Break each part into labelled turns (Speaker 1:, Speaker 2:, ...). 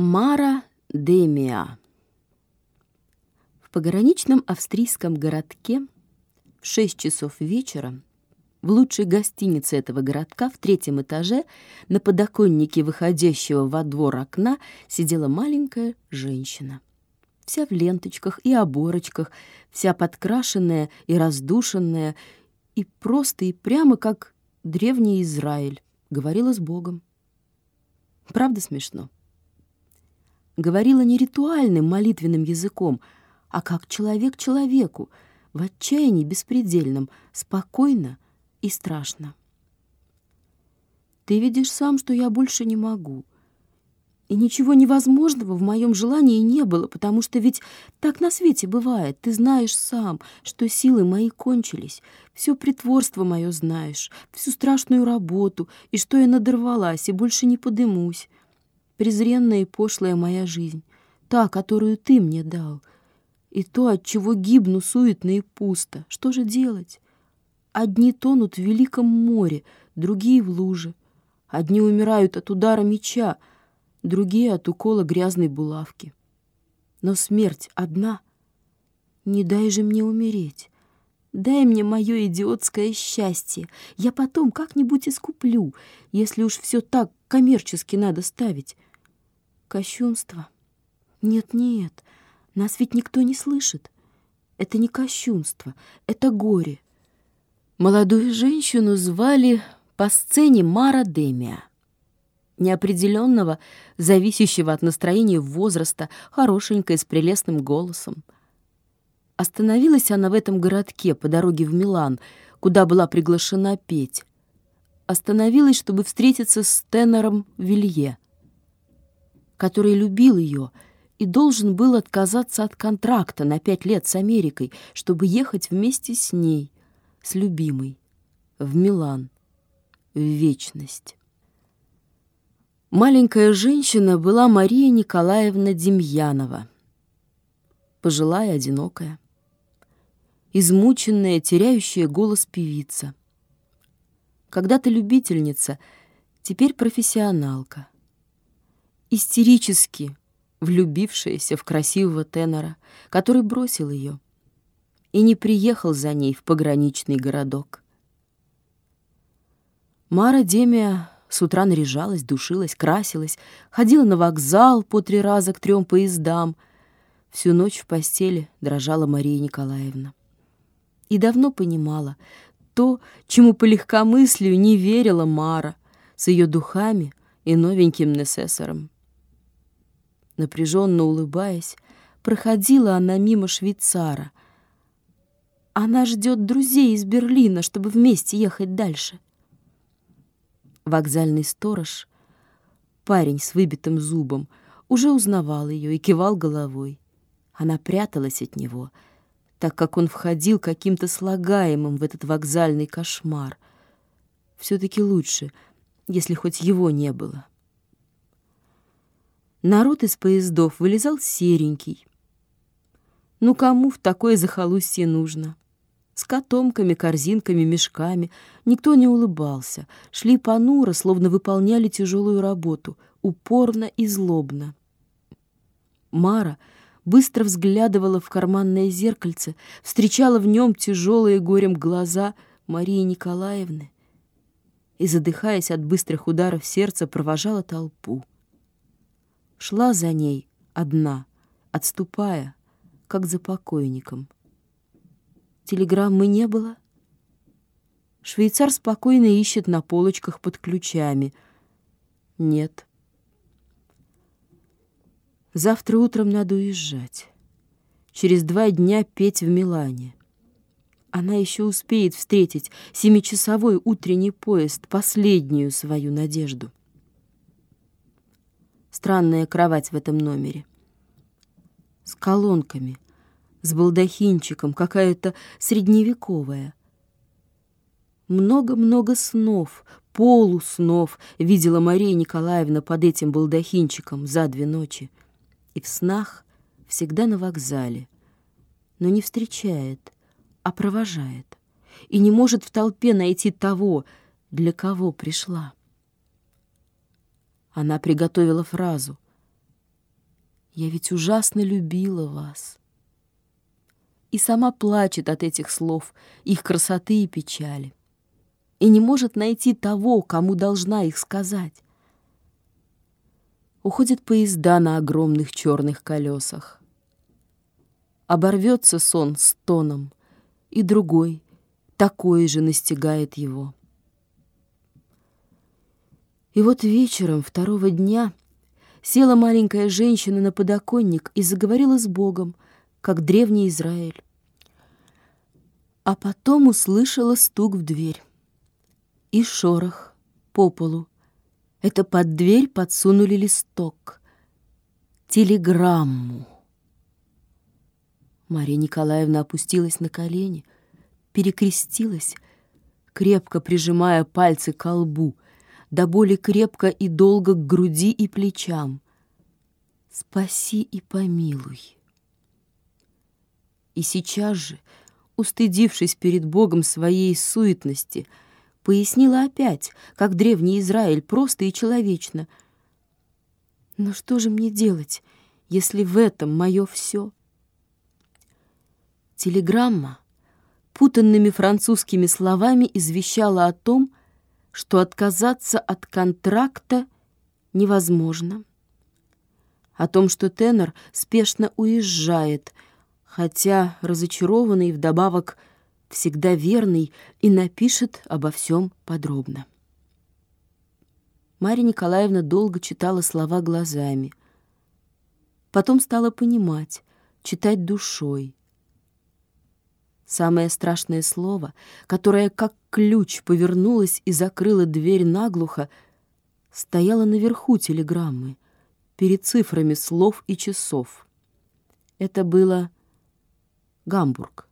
Speaker 1: Мара Демиа. В пограничном австрийском городке в 6 часов вечера в лучшей гостинице этого городка в третьем этаже на подоконнике выходящего во двор окна сидела маленькая женщина. Вся в ленточках и оборочках, вся подкрашенная и раздушенная, и просто и прямо как древний Израиль, говорила с Богом. Правда смешно? Говорила не ритуальным молитвенным языком, а как человек человеку, в отчаянии беспредельном, спокойно и страшно. Ты видишь сам, что я больше не могу. И ничего невозможного в моем желании не было, потому что ведь так на свете бывает. Ты знаешь сам, что силы мои кончились, все притворство мое знаешь, всю страшную работу, и что я надорвалась и больше не подымусь. Презренная и пошлая моя жизнь, та, которую ты мне дал, и то, от чего гибну суетно и пусто. Что же делать? Одни тонут в великом море, другие в луже. Одни умирают от удара меча, другие от укола грязной булавки. Но смерть одна. Не дай же мне умереть. Дай мне мое идиотское счастье. Я потом как-нибудь искуплю, если уж все так коммерчески надо ставить. Кощунство. Нет-нет, нас ведь никто не слышит. Это не кощунство, это горе. Молодую женщину звали по сцене Мара Демия. Неопределенного, зависящего от настроения возраста, хорошенькая с прелестным голосом. Остановилась она в этом городке по дороге в Милан, куда была приглашена петь. Остановилась, чтобы встретиться с тенором Вилье, который любил ее и должен был отказаться от контракта на пять лет с Америкой, чтобы ехать вместе с ней — с любимой, в Милан, в вечность. Маленькая женщина была Мария Николаевна Демьянова, пожилая, одинокая, измученная, теряющая голос певица. Когда-то любительница, теперь профессионалка, истерически влюбившаяся в красивого тенора, который бросил ее — и не приехал за ней в пограничный городок. Мара Демия с утра наряжалась, душилась, красилась, ходила на вокзал по три раза к трем поездам. Всю ночь в постели дрожала Мария Николаевна. И давно понимала то, чему по легкомыслию не верила Мара с ее духами и новеньким Несессором. Напряженно улыбаясь, проходила она мимо швейцара, она ждет друзей из Берлина, чтобы вместе ехать дальше. Вокзальный сторож, парень с выбитым зубом, уже узнавал ее и кивал головой. Она пряталась от него, так как он входил каким-то слагаемым в этот вокзальный кошмар. Все-таки лучше, если хоть его не было. Народ из поездов вылезал серенький. Ну кому в такое захолустье нужно? с котомками, корзинками, мешками. Никто не улыбался. Шли понуро, словно выполняли тяжелую работу, упорно и злобно. Мара быстро взглядывала в карманное зеркальце, встречала в нем тяжелые горем глаза Марии Николаевны и, задыхаясь от быстрых ударов сердца, провожала толпу. Шла за ней одна, отступая, как за покойником — Телеграммы не было. Швейцар спокойно ищет на полочках под ключами. Нет. Завтра утром надо уезжать. Через два дня петь в Милане. Она еще успеет встретить семичасовой утренний поезд, последнюю свою надежду. Странная кровать в этом номере. С колонками — с балдахинчиком, какая-то средневековая. Много-много снов, полуснов видела Мария Николаевна под этим балдахинчиком за две ночи. И в снах всегда на вокзале, но не встречает, а провожает, и не может в толпе найти того, для кого пришла. Она приготовила фразу Я ведь ужасно любила вас. И сама плачет от этих слов, их красоты и печали. И не может найти того, кому должна их сказать. Уходят поезда на огромных черных колесах. Оборвется сон с тоном, и другой, такой же настигает его. И вот вечером второго дня села маленькая женщина на подоконник и заговорила с Богом, как древний Израиль. А потом услышала стук в дверь и шорох по полу. Это под дверь подсунули листок. Телеграмму. Мария Николаевна опустилась на колени, перекрестилась, крепко прижимая пальцы к лбу — до боли крепко и долго к груди и плечам. Спаси и помилуй. И сейчас же, устыдившись перед Богом своей суетности, пояснила опять, как древний Израиль, просто и человечно. Но что же мне делать, если в этом мое все? Телеграмма путанными французскими словами извещала о том, что отказаться от контракта невозможно. О том, что тенор спешно уезжает, хотя разочарованный вдобавок всегда верный и напишет обо всем подробно. Марья Николаевна долго читала слова глазами. Потом стала понимать, читать душой. Самое страшное слово, которое как ключ повернулось и закрыло дверь наглухо, стояло наверху телеграммы, перед цифрами слов и часов. Это было Гамбург.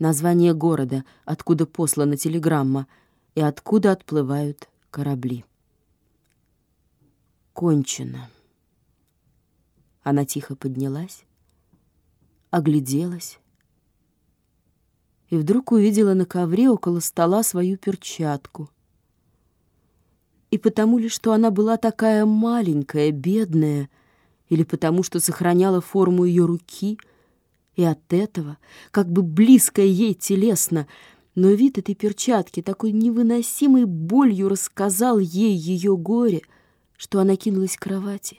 Speaker 1: Название города, откуда послана телеграмма и откуда отплывают корабли. Кончено. Она тихо поднялась, огляделась, и вдруг увидела на ковре около стола свою перчатку. И потому ли, что она была такая маленькая, бедная, или потому, что сохраняла форму ее руки, и от этого, как бы близкое ей телесно, но вид этой перчатки такой невыносимой болью рассказал ей ее горе, что она кинулась к кровати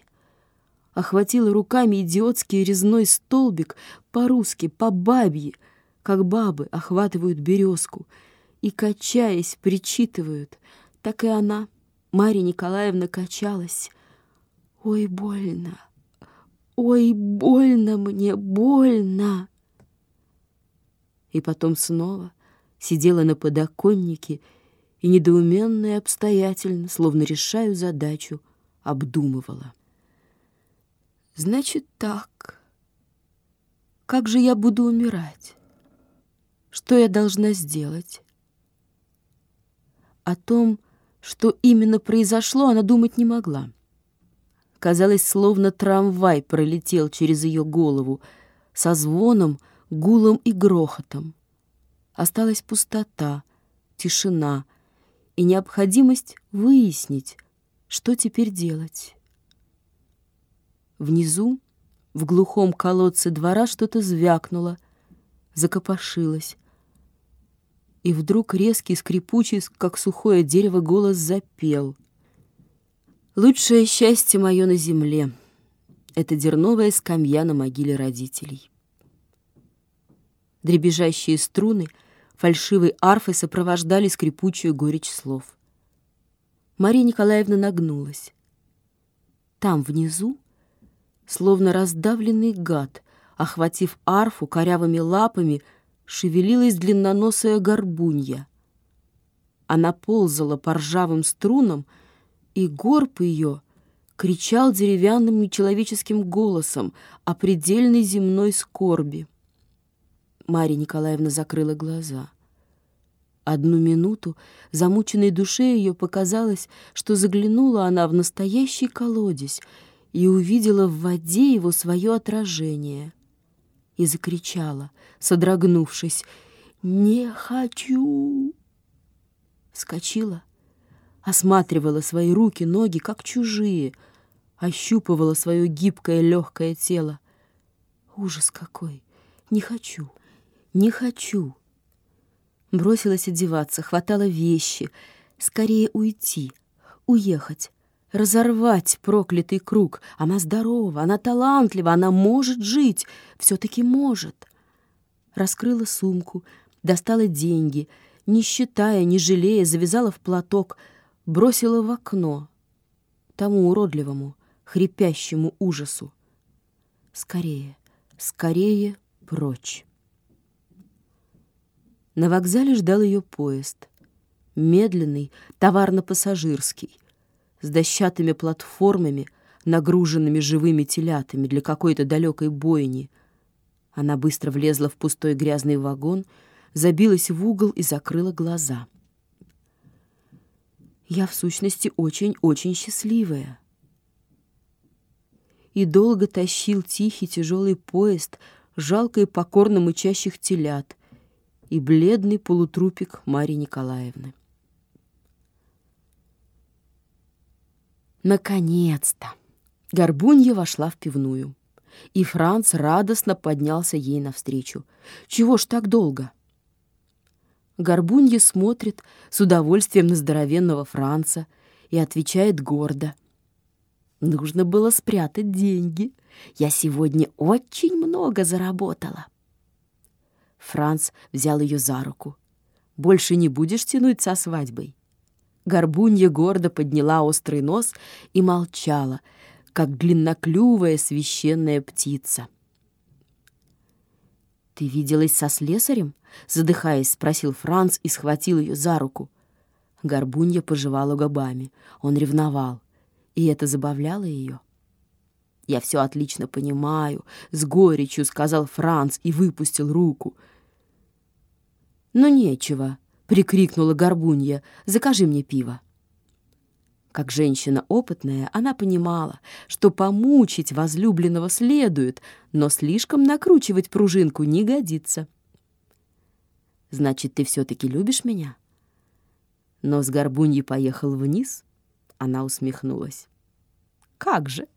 Speaker 1: охватила руками идиотский резной столбик по-русски, по-бабье, как бабы охватывают березку и, качаясь, причитывают. Так и она, Марья Николаевна, качалась. «Ой, больно! Ой, больно мне, больно!» И потом снова сидела на подоконнике и недоуменно и обстоятельно, словно решаю задачу, обдумывала. «Значит так, как же я буду умирать?» Что я должна сделать? О том, что именно произошло, она думать не могла. Казалось, словно трамвай пролетел через ее голову со звоном, гулом и грохотом. Осталась пустота, тишина и необходимость выяснить, что теперь делать. Внизу, в глухом колодце двора, что-то звякнуло, закопошилось. И вдруг резкий, скрипучий, как сухое дерево, голос запел. «Лучшее счастье мое на земле — это дерновая скамья на могиле родителей». Дребезжащие струны фальшивой арфы сопровождали скрипучую горечь слов. Мария Николаевна нагнулась. Там, внизу, словно раздавленный гад, охватив арфу корявыми лапами — шевелилась длинноносая горбунья. Она ползала по ржавым струнам, и горб ее кричал деревянным нечеловеческим голосом о предельной земной скорби. Марья Николаевна закрыла глаза. Одну минуту замученной душе ее показалось, что заглянула она в настоящий колодец и увидела в воде его свое отражение — и закричала, содрогнувшись, «Не хочу!» Вскочила, осматривала свои руки, ноги, как чужие. ощупывала свое гибкое легкое тело. Ужас какой! Не хочу, не хочу. Бросилась одеваться, хватала вещи. Скорее уйти, уехать, разорвать проклятый круг. Она здорова, она талантлива, она может жить, все-таки может. Раскрыла сумку, достала деньги, не считая, не жалея, завязала в платок, бросила в окно тому уродливому, хрипящему ужасу. Скорее, скорее прочь. На вокзале ждал ее поезд. Медленный, товарно-пассажирский, с дощатыми платформами, нагруженными живыми телятами для какой-то далекой бойни. Она быстро влезла в пустой грязный вагон, забилась в угол и закрыла глаза. Я, в сущности, очень-очень счастливая. И долго тащил тихий тяжелый поезд, жалко и покорно мычащих телят, и бледный полутрупик Марии Николаевны. Наконец-то! Горбунья вошла в пивную, и Франц радостно поднялся ей навстречу. «Чего ж так долго?» Горбунья смотрит с удовольствием на здоровенного Франца и отвечает гордо. «Нужно было спрятать деньги. Я сегодня очень много заработала». Франц взял ее за руку. «Больше не будешь тянуть со свадьбой?» Горбунья гордо подняла острый нос и молчала, как длинноклювая священная птица. «Ты виделась со слесарем?» — задыхаясь, спросил Франц и схватил ее за руку. Горбунья пожевала губами. Он ревновал, и это забавляло ее. «Я все отлично понимаю», — с горечью сказал Франц и выпустил руку. «Ну, нечего», — прикрикнула Горбунья, — «закажи мне пиво». Как женщина опытная, она понимала, что помучить возлюбленного следует, но слишком накручивать пружинку не годится. «Значит, ты все-таки любишь меня?» Но с Горбуньей поехал вниз, она усмехнулась. «Как же!»